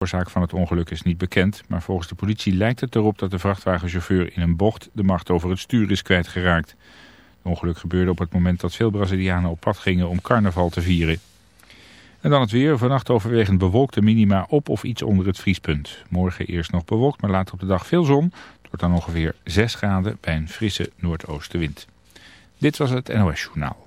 De oorzaak van het ongeluk is niet bekend, maar volgens de politie lijkt het erop dat de vrachtwagenchauffeur in een bocht de macht over het stuur is kwijtgeraakt. Het ongeluk gebeurde op het moment dat veel Brazilianen op pad gingen om carnaval te vieren. En dan het weer. Vannacht overwegend bewolkte minima op of iets onder het vriespunt. Morgen eerst nog bewolkt, maar later op de dag veel zon. Het wordt dan ongeveer 6 graden bij een frisse noordoostenwind. Dit was het NOS Journaal.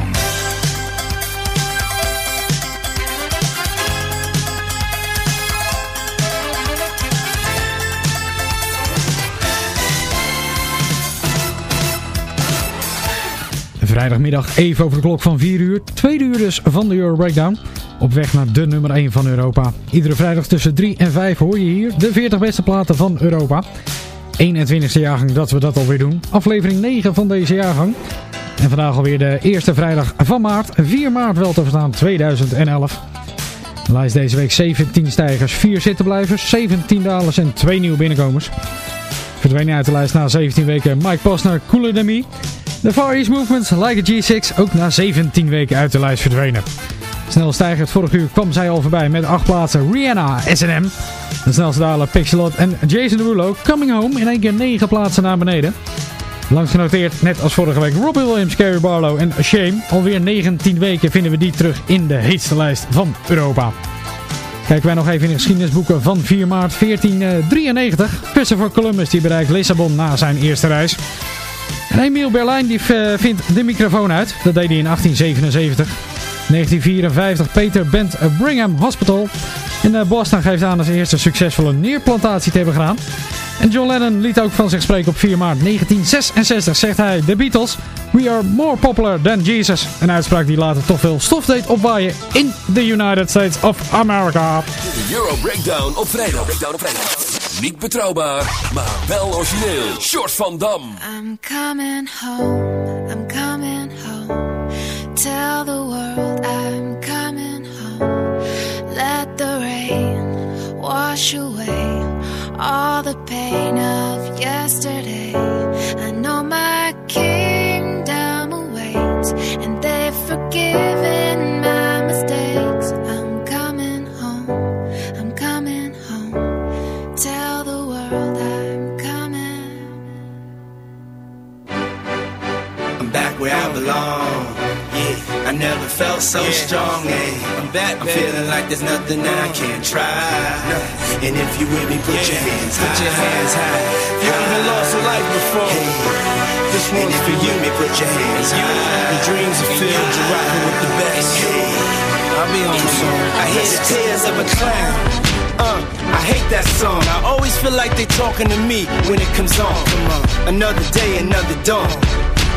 Vrijdagmiddag even over de klok van 4 uur. Tweede uur dus van de Euro Breakdown. Op weg naar de nummer 1 van Europa. Iedere vrijdag tussen 3 en 5 hoor je hier de 40 beste platen van Europa. 21ste jaargang dat we dat alweer doen. Aflevering 9 van deze jaargang. En vandaag alweer de eerste vrijdag van maart. 4 maart wel te verstaan 2011. De lijst deze week 17 stijgers, 4 zittenblijvers, 17 dalers en 2 nieuwe binnenkomers. Verdwenen uit de lijst na 17 weken Mike Posner, Cooler Than De Far East Movement, Like a G6, ook na 17 weken uit de lijst verdwenen. Snel stijgend, vorig uur kwam zij al voorbij met 8 plaatsen Rihanna, S&M. De snelste daler Pixelot en Jason Derulo, Coming Home, in één keer 9 plaatsen naar beneden. Langs genoteerd, net als vorige week, Robbie Williams, Carrie Barlow en Shame. Alweer 19 weken vinden we die terug in de heetste lijst van Europa. Kijken wij nog even in de geschiedenisboeken van 4 maart 1493. Christopher Columbus die bereikt Lissabon na zijn eerste reis. En Emiel Berlijn die eh, vindt de microfoon uit. Dat deed hij in 1877. 1954 Peter Bent Brigham Hospital. In eh, Boston geeft aan als eerste succesvolle neerplantatie te hebben gedaan. En John Lennon liet ook van zich spreken op 4 maart 1966. Zegt hij, de Beatles, we are more popular than Jesus. Een uitspraak die later toch veel stof deed opwaaien in the United States of America. De Euro Breakdown op vrijdag. Breakdown op vrijdag. Niet betrouwbaar, maar wel origineel. Short van Dam. I'm coming home, I'm coming home. Tell the world I'm coming home. Let the rain wash away all the pain of yesterday. I know my kingdom awaits, and they've forgiven never felt so strong. Yeah, I'm back. I'm feeling like there's nothing I can't try. And if you with me, put your hands high. Put your hands high. You haven't lost a life before. This one's for you. Me, put your hands high. Your dreams are filled. You're rocking with the best. I'll be on soon. I hear the tears of a clown. Uh, I hate that song. I always feel like they're talking to me when it comes on. Come on. Another day, another dawn.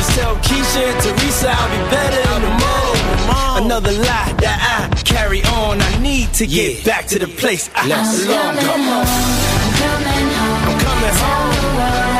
Just tell Keisha and Teresa I'll be better in the morning. Another lie that I carry on. I need to get back to the place I belong. Come on. I'm coming home. I'm coming home.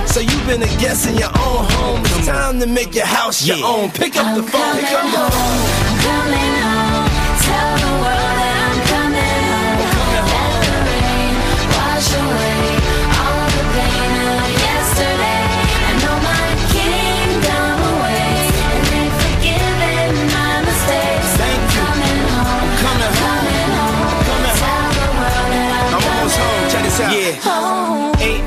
So you've been a guest in your own home. It's time to make your house your own. Pick up the I'm phone, on. home. I'm coming home. Tell the world that I'm coming home. Let the rain wash away all the pain of yesterday. I know my kingdom awaits, and they've forgiven my mistakes. Thank you. Coming home. Coming home. Coming home. Coming Tell the world that I'm, I'm almost home, check this out. Yeah. home.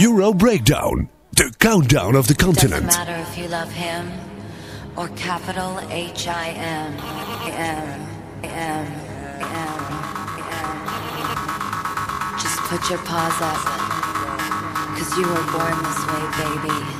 Euro Breakdown. the countdown of the Doesn't continent. matter if you love him or capital H I M M M M M. Just put your paws up, cause you were born this way, baby.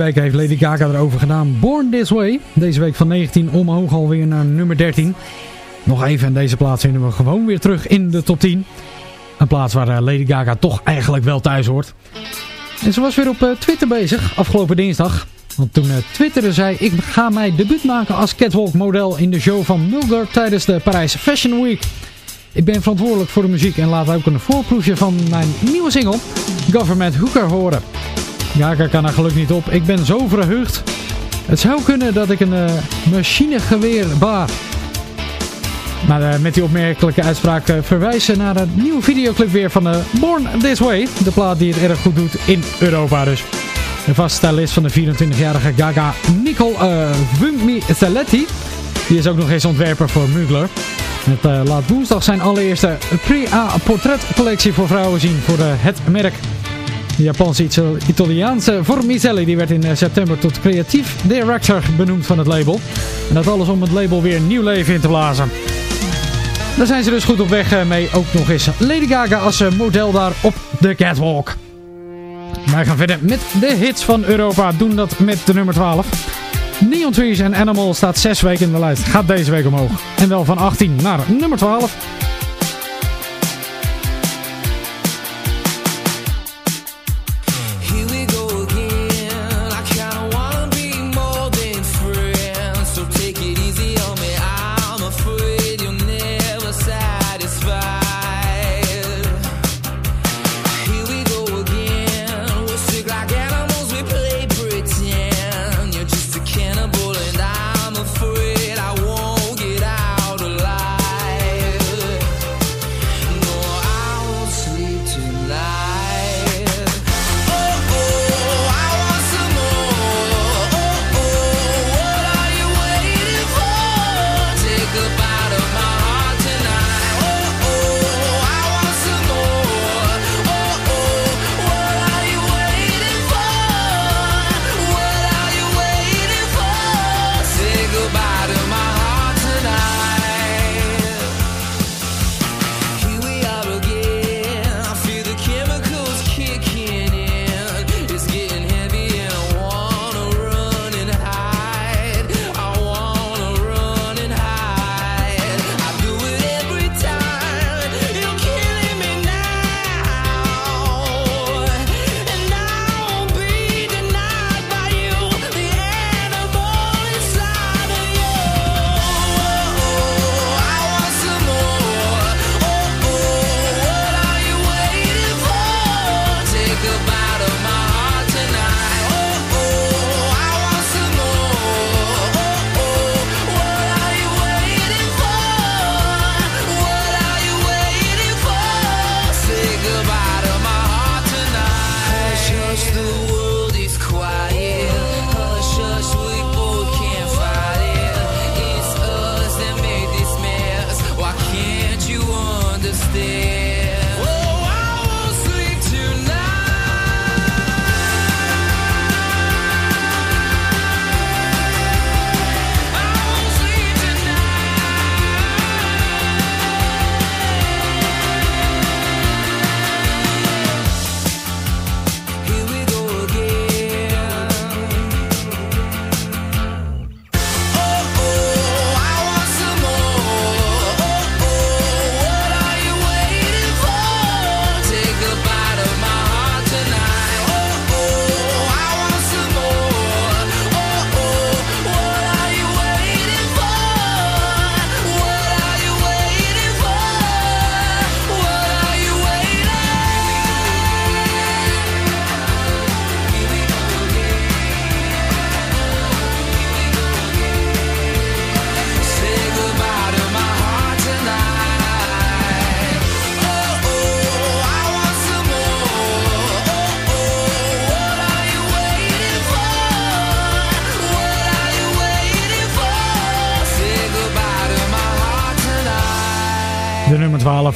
Weken heeft Lady Gaga erover gedaan. Born This Way. Deze week van 19 omhoog alweer naar nummer 13. Nog even en deze plaats vinden we gewoon weer terug in de top 10. Een plaats waar eh, Lady Gaga toch eigenlijk wel thuis hoort. En ze was weer op eh, Twitter bezig afgelopen dinsdag. Want toen eh, twitterde zij, ik ga mij debuut maken als catwalk model in de show van Mulder tijdens de Parijs Fashion Week. Ik ben verantwoordelijk voor de muziek en laat ook een voorproefje van mijn nieuwe single Government Hooker horen. Gaga kan er geluk niet op. Ik ben zo verheugd. Het zou kunnen dat ik een eh, machinegeweer baar. Maar eh, met die opmerkelijke uitspraak eh, verwijzen naar een nieuwe videoclip weer van Born This Way. De plaat die het erg goed doet in Europa dus. De vaste stylist van de 24-jarige Gaga, Nicole uh, Vummi-Zaletti. Die is ook nog eens ontwerper voor Mugler. Het laat woensdag zijn allereerste pre-A portretcollectie voor vrouwen zien voor het merk. De Japanse Ital- Italiaanse Formicelli die werd in eh, september tot creatief director benoemd van het label. En dat alles om het label weer nieuw leven in te blazen. Daar zijn ze dus goed op weg eh, mee. Ook nog eens Lady Gaga als eh, model daar op de catwalk. Wij gaan verder met de hits van Europa. Doen dat met de nummer 12. Neon Trees en Animal staat 6 weken in de lijst. Gaat deze week omhoog. En wel van 18 naar nummer 12.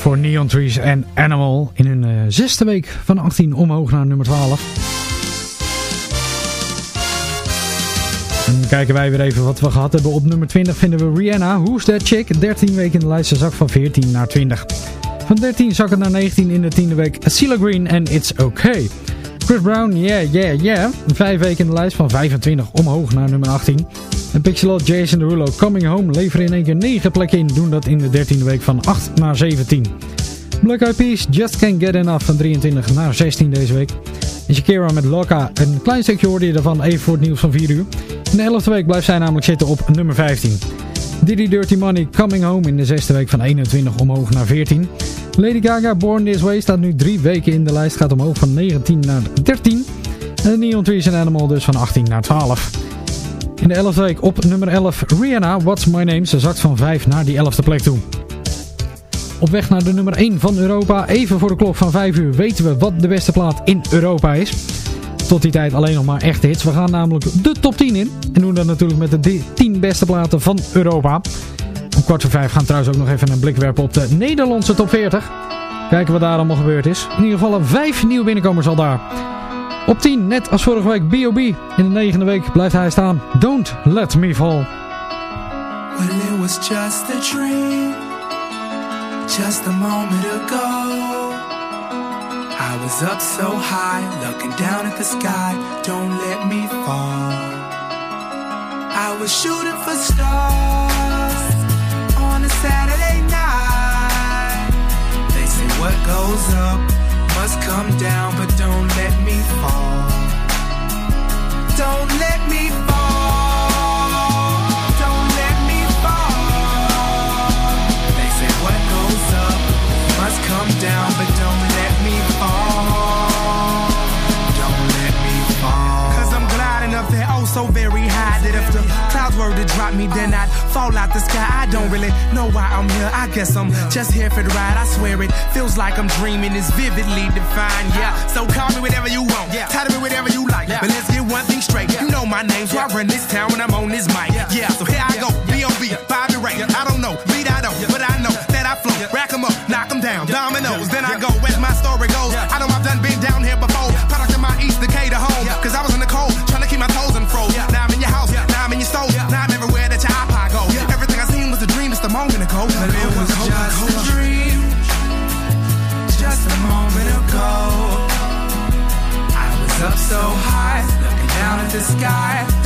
Voor Neon Trees en Animal. In hun eh, zesde week van 18 omhoog naar nummer 12. En kijken wij weer even wat we gehad hebben. Op nummer 20 vinden we Rihanna. Who's That Chick? 13 weken in de lijst. Ze zak van 14 naar 20. Van 13 zakken naar 19 in de tiende week. Cilla Green en It's Okay. Chris Brown, yeah, yeah, yeah. Vijf weken in de lijst van 25 omhoog naar nummer 18. En Pixelot, Jason Derulo, Coming Home leveren in één keer 9 plekken in. Doen dat in de 13e week van 8 naar 17. Black Eyed Peas, Just Can't Get Enough van 23 naar 16 deze week. En Shakira met Loca, een klein stukje hoorde je ervan even voor het nieuws van 4 uur. In de 11e week blijft zij namelijk zitten op nummer 15. Diddy Dirty Money, Coming Home in de 6e week van 21 omhoog naar 14. Lady Gaga, Born This Way staat nu 3 weken in de lijst, gaat omhoog van 19 naar 13. En Neon Trees and Animal dus van 18 naar 12. In de 11e week op nummer 11 Rihanna, What's My Name. Ze zakt van 5 naar die 11e plek toe. Op weg naar de nummer 1 van Europa. Even voor de klok van 5 uur weten we wat de beste plaat in Europa is. Tot die tijd alleen nog maar echte hits. We gaan namelijk de top 10 in. En doen dat natuurlijk met de 10 beste platen van Europa. Om kwart voor 5 gaan we trouwens ook nog even een blik werpen op de Nederlandse top 40. Kijken wat daar allemaal gebeurd is. In ieder geval 5 nieuwe binnenkomers al daar. Op 10, net als vorige week, B.O.B. In de negende week blijft hij staan. Don't Let Me Fall. Well, it was just a dream, just a moment ago. I was up so high, looking down at the sky. Don't let me fall. I was shooting for stars what goes up must come down, but don't let me fall. Don't let me fall. Don't let me fall. They say what goes up must come down, but don't let me fall. Don't let me fall. Cause I'm gliding up there, oh so very high that if the clouds were to drop me, then I'd fall out the sky. I don't really know why I'm here. I guess I'm just here for the ride. I swear it feels like I'm dreaming. It's vividly defined. Yeah, so call me whatever you want. Yeah. Title me whatever you like. Yeah. But let's get one thing straight. You know my name, so I run this town when I'm on this mic. Yeah, yeah. so here I go. B.O.B. Bobby Ray. I don't know, beat I don't, but I know that I flow. Rack 'em up, knock 'em down. Dominoes, then I go. As my story goes, sky.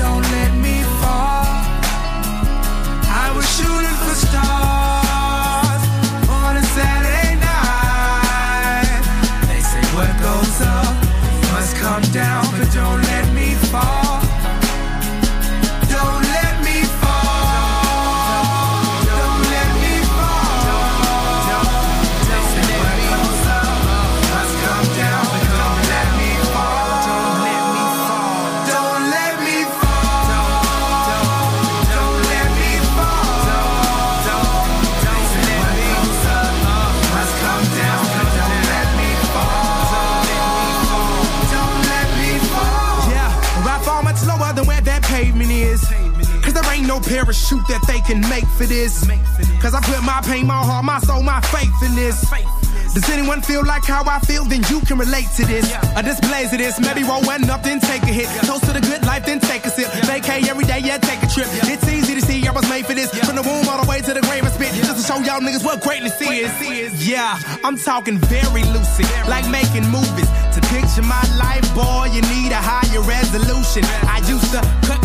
Parachute that they can make for this. Cause I put my pain, my heart, my soul, my faith in this. Does anyone feel like how I feel? Then you can relate to this. A displays of this. Maybe roll one up, then take a hit. Toast to the good life, then take a sip. Vacay every day, yeah, take a trip. It's easy to see I was made for this. From the womb all the way to the grave, I spit. Just to show y'all niggas what greatness is. Yeah, I'm talking very lucid. Like making movies. To picture my life, boy, you need a higher resolution. I used to cut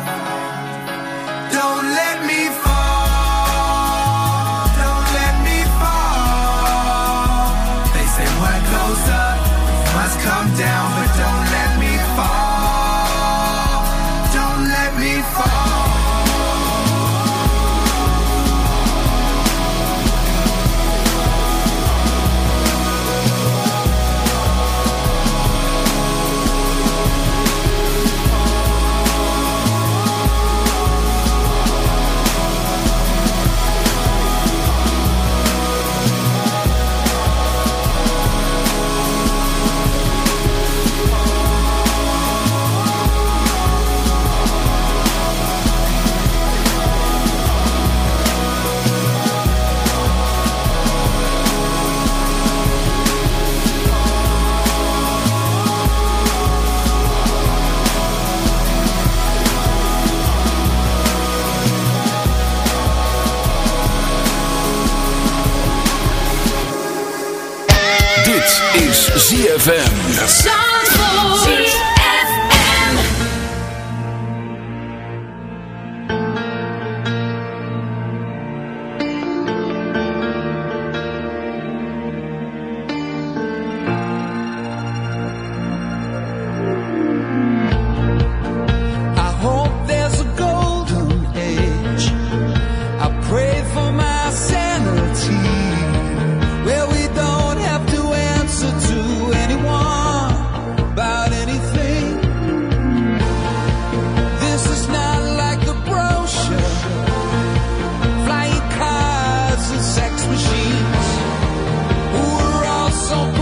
sans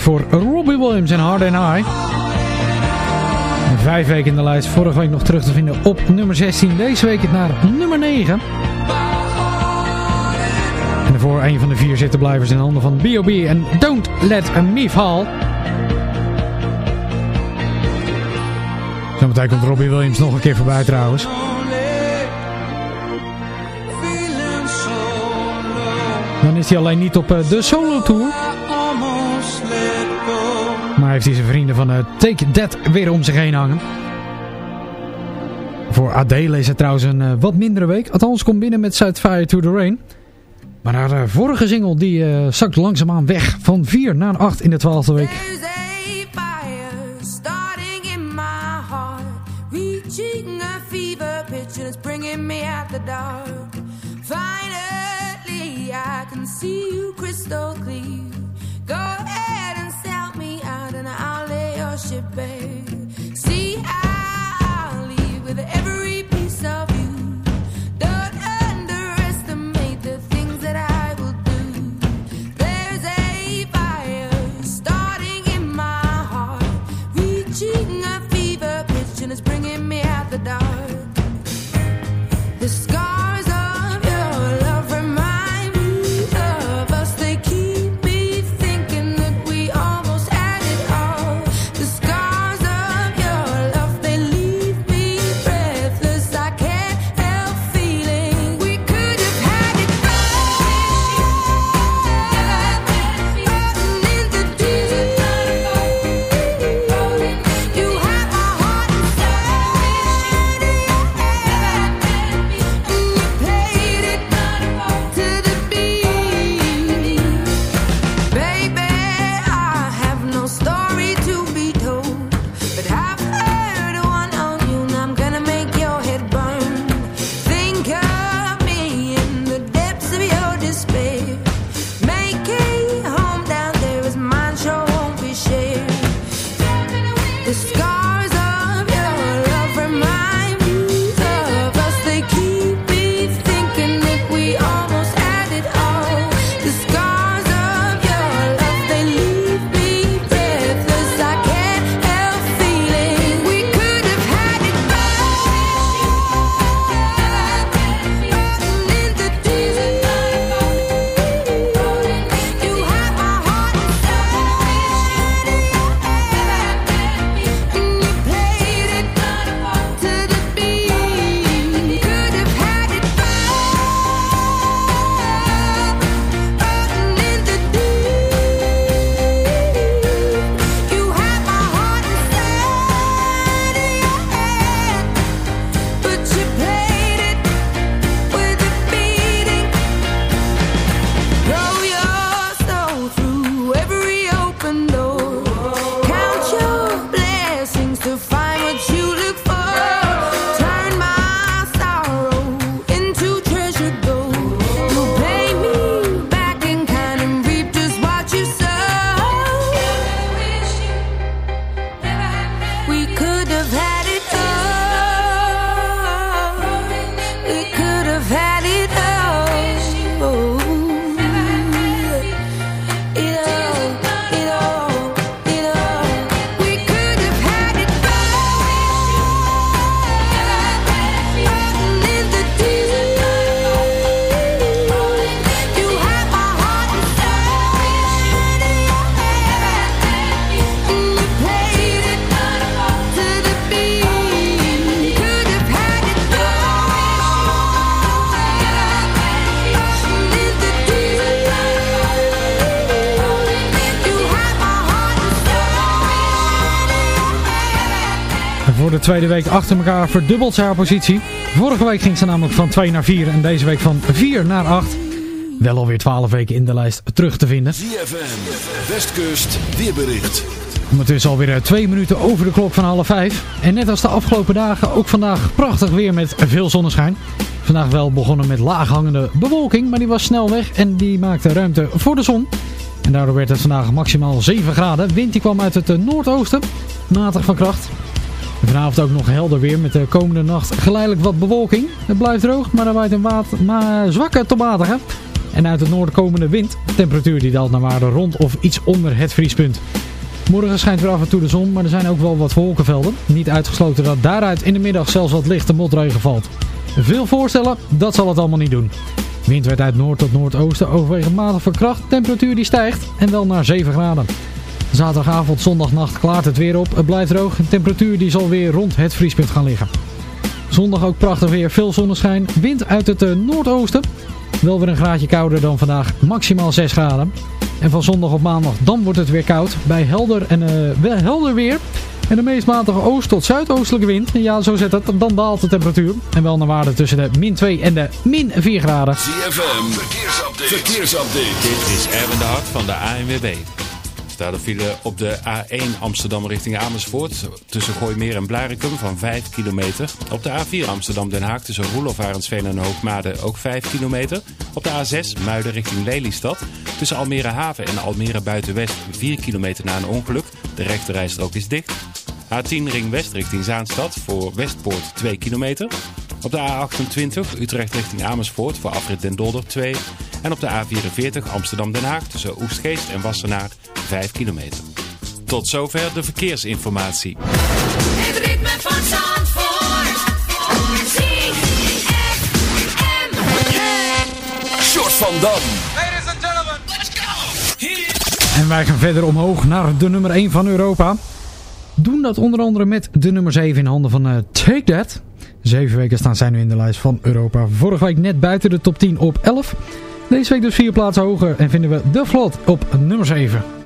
voor Robbie Williams en Hard and High. Vijf weken in de lijst. Vorige week nog terug te vinden op nummer 16. Deze week het naar nummer 9. En voor een van de vier zittenblijvers in de handen van B.O.B. en Don't Let Me Fall. Zometeen komt Robbie Williams nog een keer voorbij trouwens. Dan is hij alleen niet op eh, de solo tour. Maar heeft hij zijn vrienden van eh, Take That weer om zich heen hangen. Voor Adele is het trouwens een eh, wat mindere week. Althans, komt binnen met South Fire to the Rain. Maar haar uh, vorige single die, zakt langzaamaan weg. Van 4 naar 8 in de 12e week. Finally, I can see you crystal clear. You bear. Voor de tweede week achter elkaar verdubbelt ze haar positie. Vorige week ging ze namelijk van 2 naar 4 en deze week van 4 naar 8. Wel alweer 12 weken in de lijst terug te vinden. ZFM, Westkust, weerbericht. Ondertussen alweer eh, twee minuten over de klok van half vijf. En net als de afgelopen dagen ook vandaag prachtig weer met veel zonneschijn. Vandaag wel begonnen met laaghangende bewolking, maar die was snel weg en die maakte ruimte voor de zon. En daardoor werd het vandaag maximaal 7 graden. Wind die kwam uit het eh, noordoosten, matig van kracht. Vanavond ook nog helder weer met de komende nacht geleidelijk wat bewolking. Het blijft droog, maar er waait een water, maar zwakke tot matige. En uit het noorden komende wind. Temperatuur die daalt naar waarde rond of iets onder het vriespunt. Morgen schijnt weer af en toe de zon, maar er zijn ook wel wat wolkenvelden. Niet uitgesloten dat daaruit in de middag zelfs wat lichte motregen valt. Veel voorstellen, dat zal het allemaal niet doen. Wind werd uit noord tot noordoosten overwegend matig van kracht. Temperatuur die stijgt en wel naar 7 graden. Zaterdagavond, zondagnacht klaart het weer op. Het blijft droog. De temperatuur die zal weer rond het vriespunt gaan liggen. Zondag ook prachtig weer, veel zonneschijn. Wind uit het eh, noordoosten. Wel weer een graadje kouder dan vandaag, maximaal 6 graden. En van zondag op maandag, dan wordt het weer koud. Bij helder en eh, wel helder weer. En de meest matige oost- tot zuidoostelijke wind. Ja, zo zet het. Dan daalt de temperatuur. En wel naar waarde tussen de min 2 en de min 4 graden. ZFM, verkeersupdate. verkeersupdate. Dit is Erwin de Hart van de ANWB. Een file op de A1 Amsterdam richting Amersfoort. Tussen Gooimeer en Blarikum van 5 kilometer. Op de A4 Amsterdam-Den Haag tussen Roelof, Arendsveen en Hoogmade ook 5 kilometer. Op de A6 Muiden richting Lelystad. Tussen Almere Haven en Almere Buitenwest 4 kilometer na een ongeluk. De rechterrijstrook is dicht. A10 Ring West richting Zaanstad voor Westpoort 2 kilometer. Op de A28 Utrecht richting Amersfoort voor afrit Den Dolder 2. En op de A44 Amsterdam-Den Haag tussen Oestgeest en Wassenaar 5 kilometer. Tot zover de verkeersinformatie. Het ritme van Zandvoort. Short van Dam. Ladies and gentlemen, let's go. En wij gaan verder omhoog naar de nummer 1 van Europa. Doen dat onder andere met de nummer 7 in handen van eh, Take That. Zeven weken staan zij nu in de lijst van Europa. Vorige week net buiten de top 10 op 11. Deze week dus vier plaatsen hoger en vinden we De Vlot op nummer 7.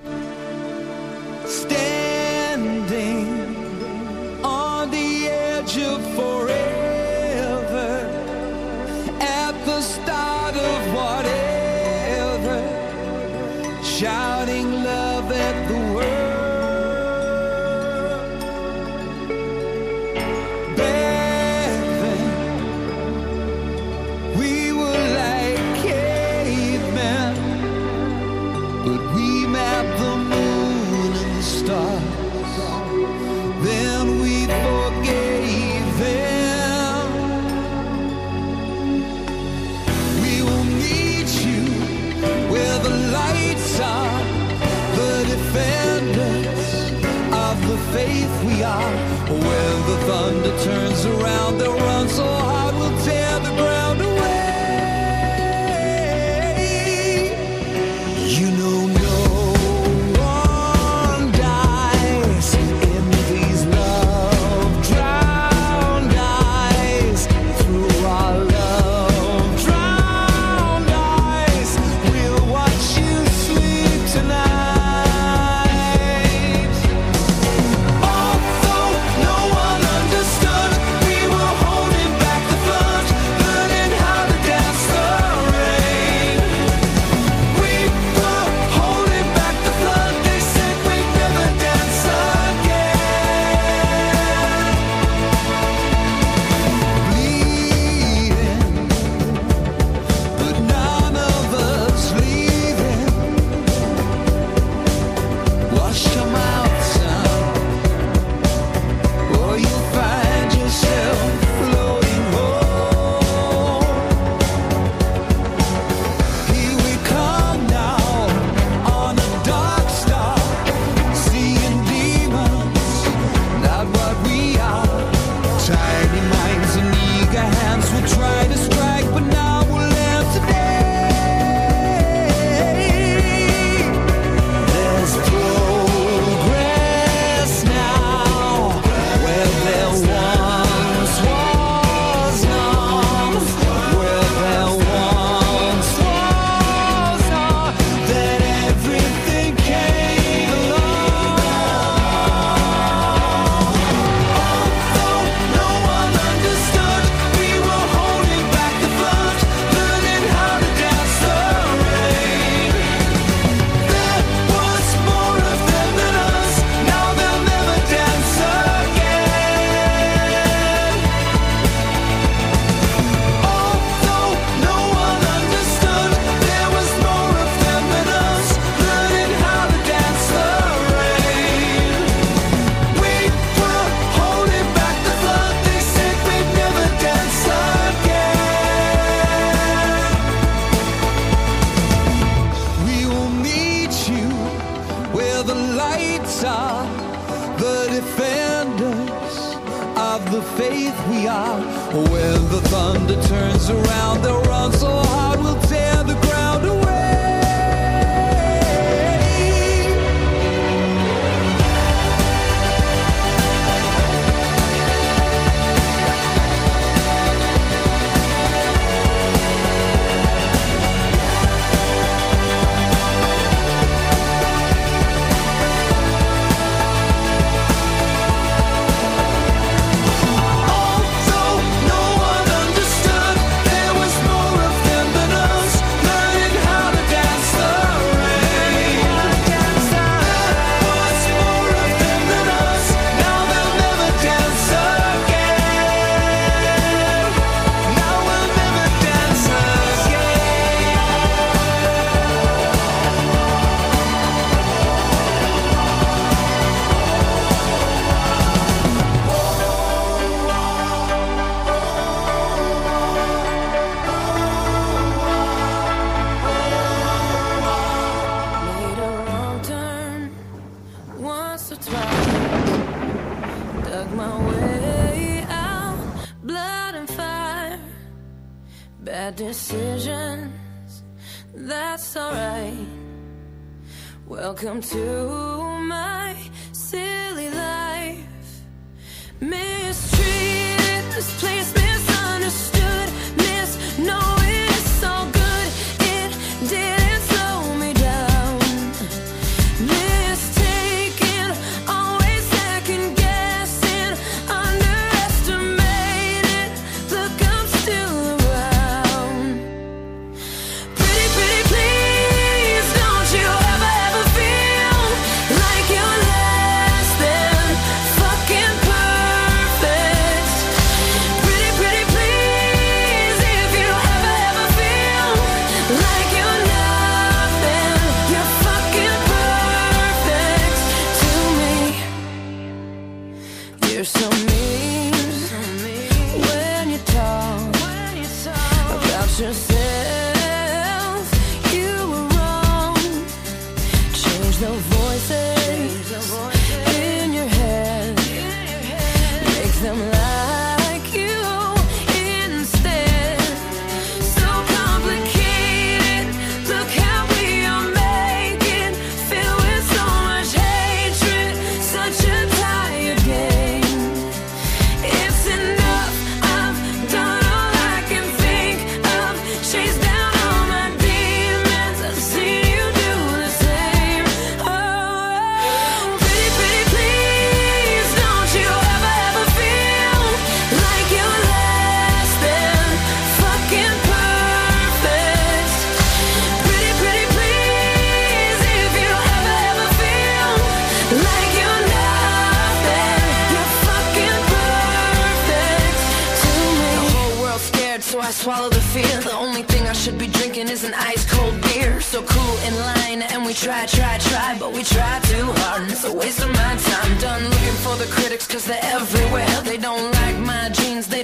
that turns around the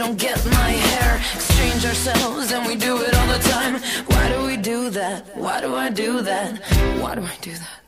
don't get my hair. Exchange ourselves, and we do it all the time. Why do we do that? Why do I do that? Why do I do that?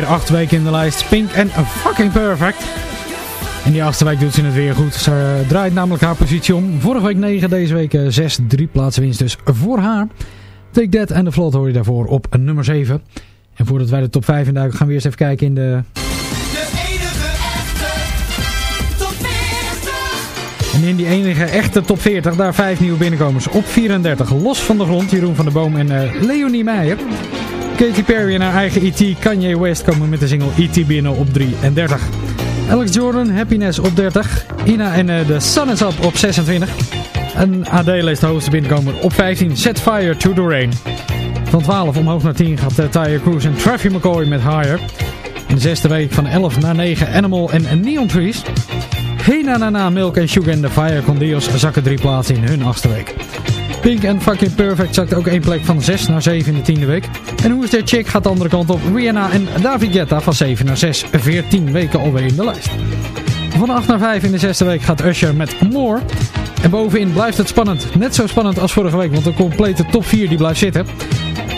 Alweer acht weken in de lijst. Pink en fucking perfect. In die achtste week doet ze het weer goed. Ze eh, draait namelijk haar positie om. Vorige week 9, deze week 6. Drie plaatsen winst dus voor haar. Take That en de Vlot hoor je daarvoor op nummer 7. En voordat wij de top 5 induiken gaan we eerst even kijken in de... En in die enige echte top 40, daar vijf nieuwe binnenkomers. Op 34, los van de grond, Jeroen van der Boom en eh, Leonie Meijer. Katy Perry en haar eigen E.T. Kanye West komen met de single E.T. binnen op 33. Alex Jordan, Happiness op 30. Ina en eh, The Sun is Up op 26. En Adele is de hoogste binnenkomer op 15. Set Fire to the Rain. Van 12 omhoog naar 10 gaat uh, Tyre Cruise en Traffy McCoy met Higher. In de zesde week van 11 naar 9 Animal en Neon Trees. Hey na na Milk en Sugar en The Fire Con Dios zakken drie plaatsen in hun achtste week. Pink and Fucking Perfect zakt ook één plek van 6 naar 7 in de tiende week. En Who's That Chick gaat de andere kant op. Rihanna en David Guetta van 7 naar 6. 14 weken alweer in de lijst. Van 8 naar 5 in de zesde week gaat Usher met More. En bovenin blijft het spannend. Net zo spannend als vorige week, want de complete top 4 die blijft zitten.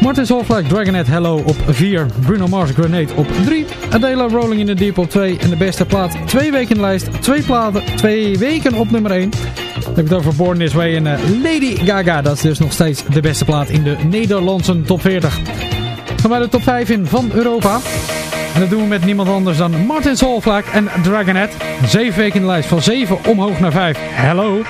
Martin Solveig, Dragonet Hello op 4. Bruno Mars Grenade op 3. Adela Rolling in the Deep op 2. En de beste plaat twee weken in de lijst. Twee platen, twee weken op nummer 1. Dan heb ik het over Born This Way en eh, Lady Gaga. Dat is dus nog steeds de beste plaat in de Nederlandse top 40. Gaan wij de top 5 in van Europa. En dat doen we met niemand anders dan Martin Solveig en Dragonet. Zeven weken in de lijst. Van 7 omhoog naar 5. Hello.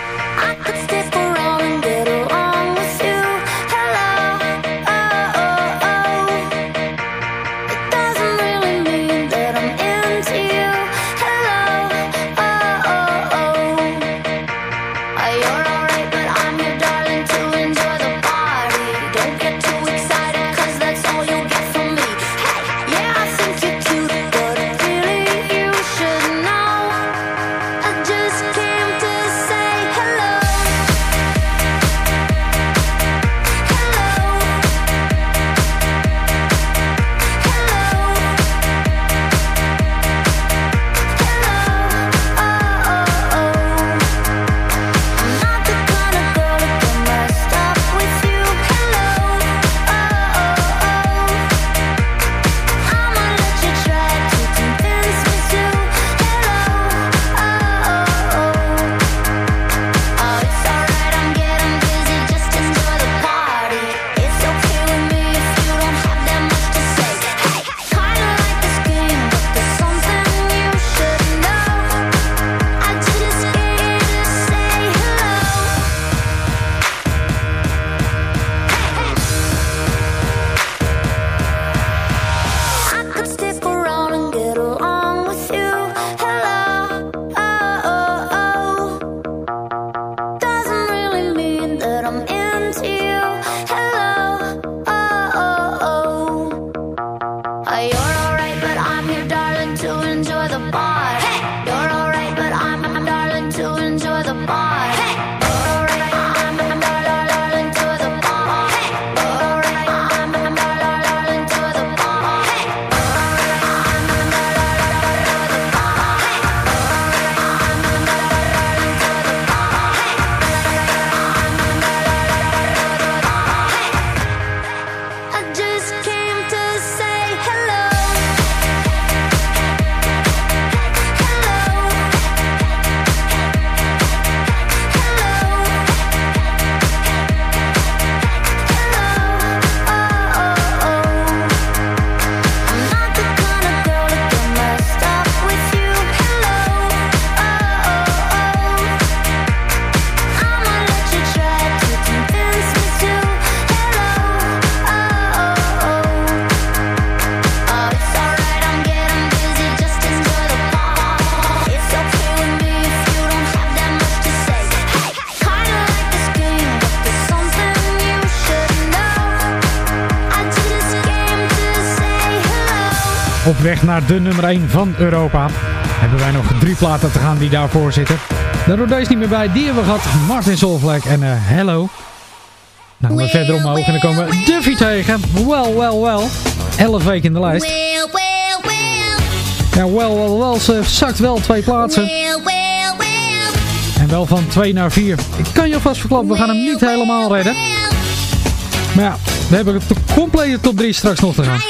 Weg naar de nummer 1 van Europa. Hebben wij nog drie platen te gaan die daarvoor zitten. Daardoor deze niet meer bij. Die hebben we gehad. Martin Solvlek en eh, Hello. Nou, we verder omhoog en dan komen we Duffy tegen. Well, well, well. 11 weken in de lijst. Ja, well, well, well. Ze zakt wel twee plaatsen. En wel van 2 naar 4. Ik kan je alvast verklappen, we gaan hem niet helemaal redden. Maar ja, we hebben de complete top 3 straks nog te gaan.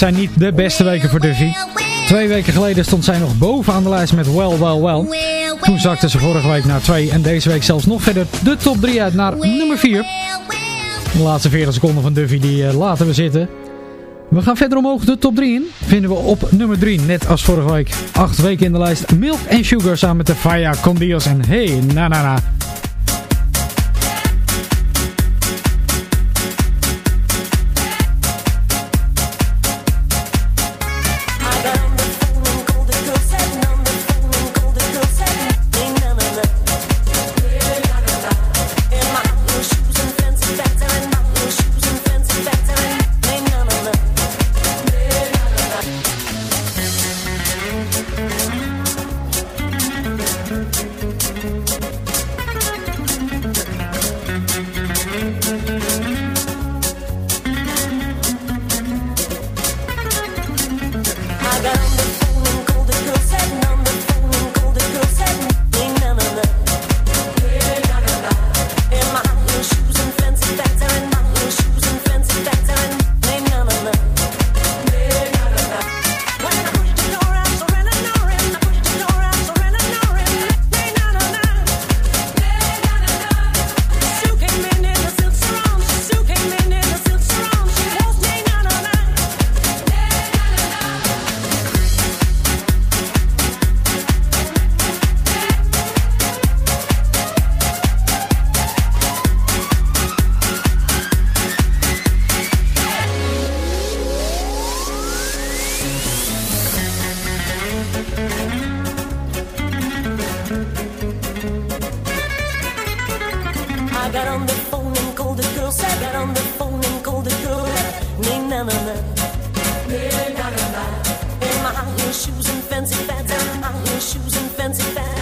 Zijn niet de beste weken voor Duffy. Twee weken geleden stond zij nog bovenaan de lijst met Well, Well, Well. Toen zakte ze vorige week naar 2 en deze week zelfs nog verder de top 3 uit naar nummer 4. De laatste 40 seconden van Duffy die eh, laten we zitten. We gaan verder omhoog de top 3 in. Vinden we op nummer 3, net als vorige week. Acht weken in de lijst. Milk and Sugar samen met de Faya Condios en Hey Na Na Na. I got on the phone and called the girls. I got on the phone and called the girls. Nee, na na na. Nee, na. In my high heel shoes and fancy pants. And my high heel shoes and fancy pants.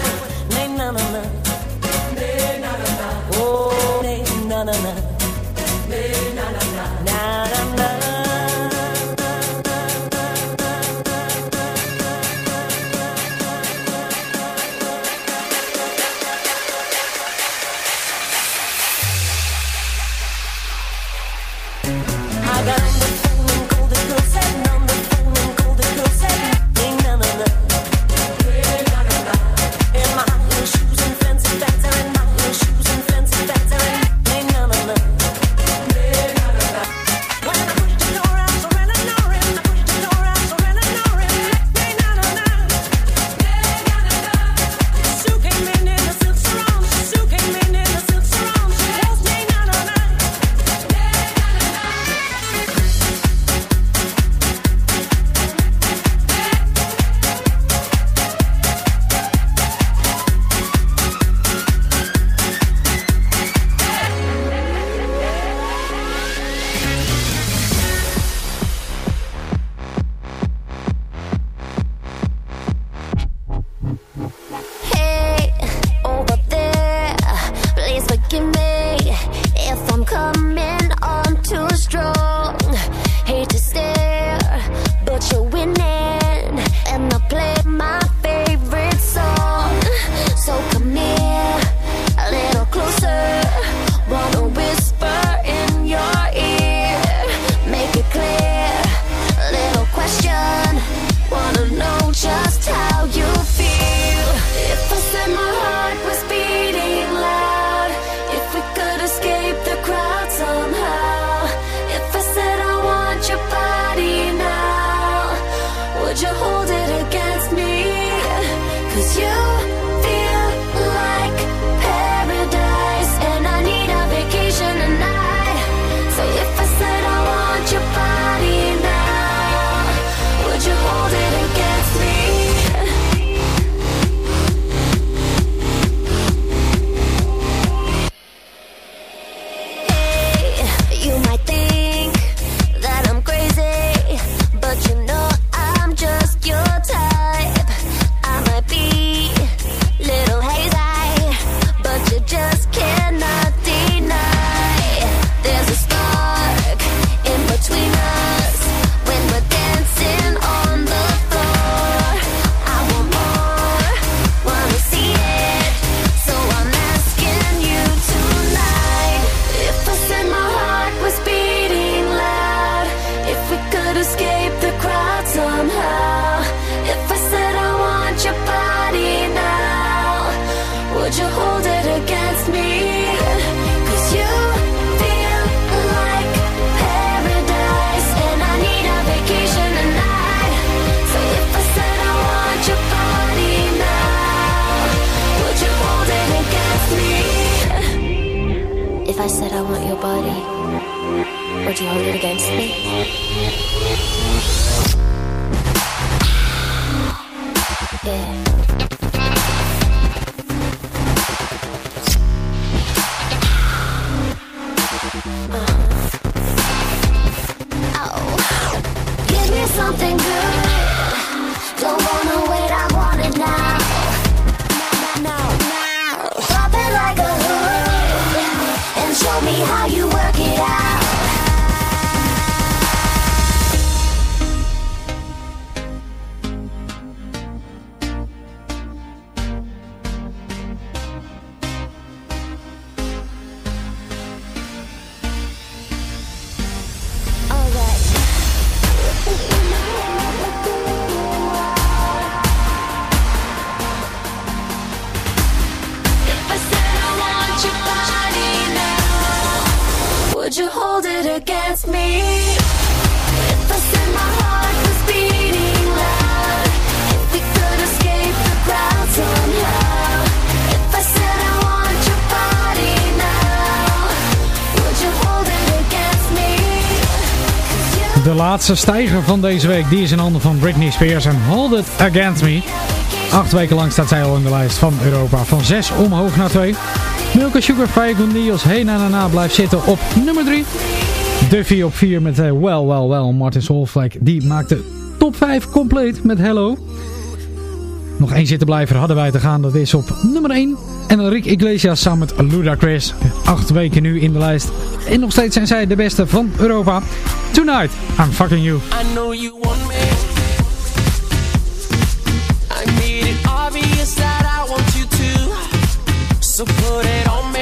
laatste stijger van deze week, die is in handen van Britney Spears en Hold It Against Me. Acht weken lang staat zij al in de lijst van Europa, van 6 omhoog naar 2. Milka Sugar van Gundios Heen en Na blijft zitten op nummer 3. Duffy op 4 met uh, Well Well Well, Martin Solveig. die de top 5 compleet met Hello. Nog één zitten blijven hadden wij te gaan, dat is op nummer 1. En Rick Iglesias samen met Ludacris. Acht weken nu in de lijst. En nog steeds zijn zij de beste van Europa. Tonight, I'm fucking you. I know you want me. I made it obvious that I want you. So put it on.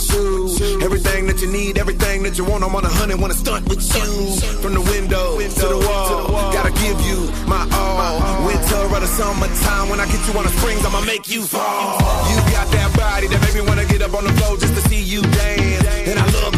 You. Everything that you need, everything that you want. I'm on a hundred, wanna stunt with you. From the window to the wall, gotta give you my all. Winter or the summertime, when I get you on the springs, I'ma make you fall. You got that body that make me wanna get up on the floor just to see you dance. And I love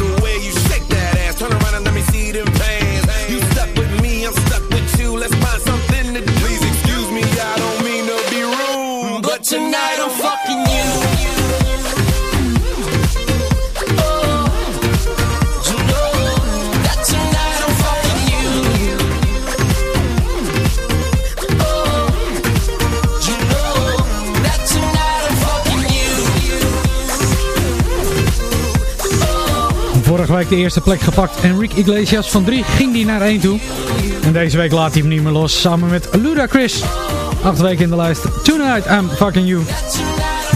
week de eerste plek gepakt. En Rick Iglesias van 3 ging die naar 1 toe. En deze week laat hij hem niet meer los. Samen met Ludacris. Acht weken in de lijst. Tonight I'm fucking you.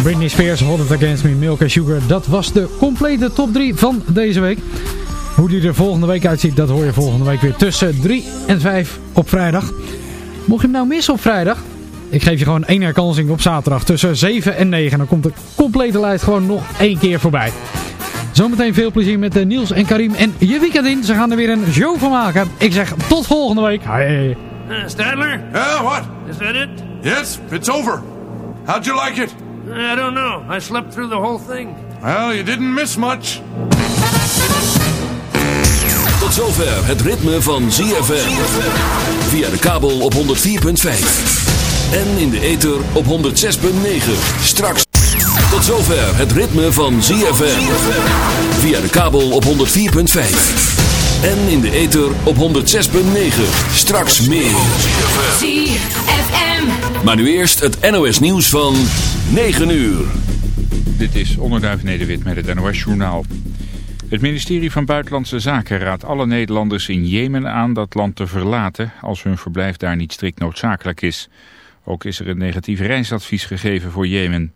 Britney Spears, Hold It Against Me, Milk and Sugar. Dat was de complete top 3 van deze week. Hoe die er volgende week uitziet, dat hoor je volgende week weer tussen 3 en 5 op vrijdag. Mocht je hem nou missen op vrijdag? Ik geef je gewoon één herkansing op zaterdag tussen 7 en 9. Dan komt de complete lijst gewoon nog één keer voorbij. Zometeen veel plezier met eh, Niels en Karim en je weekend in. Ze gaan er weer een show van maken. Ik zeg tot volgende week. Hey. Uh, Stadler? Yeah, what? Is that it? Yes, it's over. How'd you like it? I don't know. I slept through the whole thing. Well, you didn't miss much. Tot zover het ritme van ZFM. Via de kabel op 104.5. En in de ether op 106.9. Straks. Tot zover het ritme van ZFM. Via de kabel op 104.5. En in de ether op 106.9. Straks meer. ZFM. Maar nu eerst het NOS nieuws van 9 uur. Dit is Onderduif Nederwit met het NOS Journaal. Het ministerie van Buitenlandse Zaken raadt alle Nederlanders in Jemen aan dat land te verlaten als hun verblijf daar niet strikt noodzakelijk is. Ook is er een negatief reisadvies gegeven voor Jemen.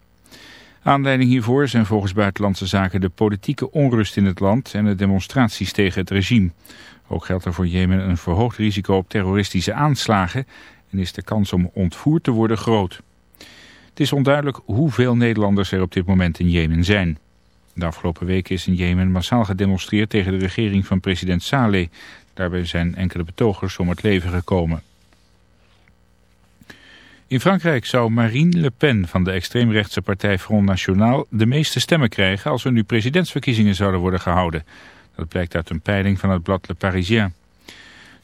Aanleiding hiervoor zijn volgens Buitenlandse Zaken de politieke onrust in het land en de demonstraties tegen het regime. Ook geldt er voor Jemen een verhoogd risico op terroristische aanslagen en is de kans om ontvoerd te worden groot. Het is onduidelijk hoeveel Nederlanders er op dit moment in Jemen zijn. De afgelopen weken is in Jemen massaal gedemonstreerd tegen de regering van president Saleh. Daarbij zijn enkele betogers om het leven gekomen. In Frankrijk zou Marine Le Pen van de extreemrechtse partij Front National de meeste stemmen krijgen als er nu presidentsverkiezingen zouden worden gehouden. Dat blijkt uit een peiling van het blad Le Parisien.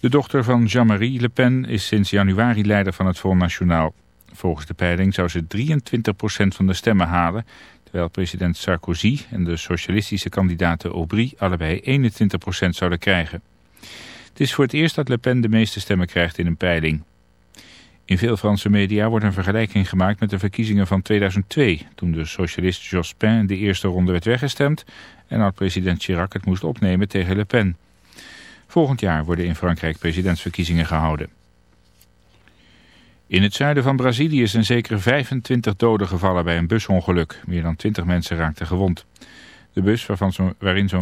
De dochter van Jean-Marie Le Pen is sinds januari leider van het Front National. Volgens de peiling zou ze 23% van de stemmen halen, terwijl president Sarkozy en de socialistische kandidaten Aubry allebei 21% zouden krijgen. Het is voor het eerst dat Le Pen de meeste stemmen krijgt in een peiling. In veel Franse media wordt een vergelijking gemaakt met de verkiezingen van 2002... toen de socialist Jospin in de eerste ronde werd weggestemd... en oud-president Chirac het moest opnemen tegen Le Pen. Volgend jaar worden in Frankrijk presidentsverkiezingen gehouden. In het zuiden van Brazilië zijn zeker 25 doden gevallen bij een busongeluk. Meer dan 20 mensen raakten gewond. De bus waarvan zo, waarin zo'n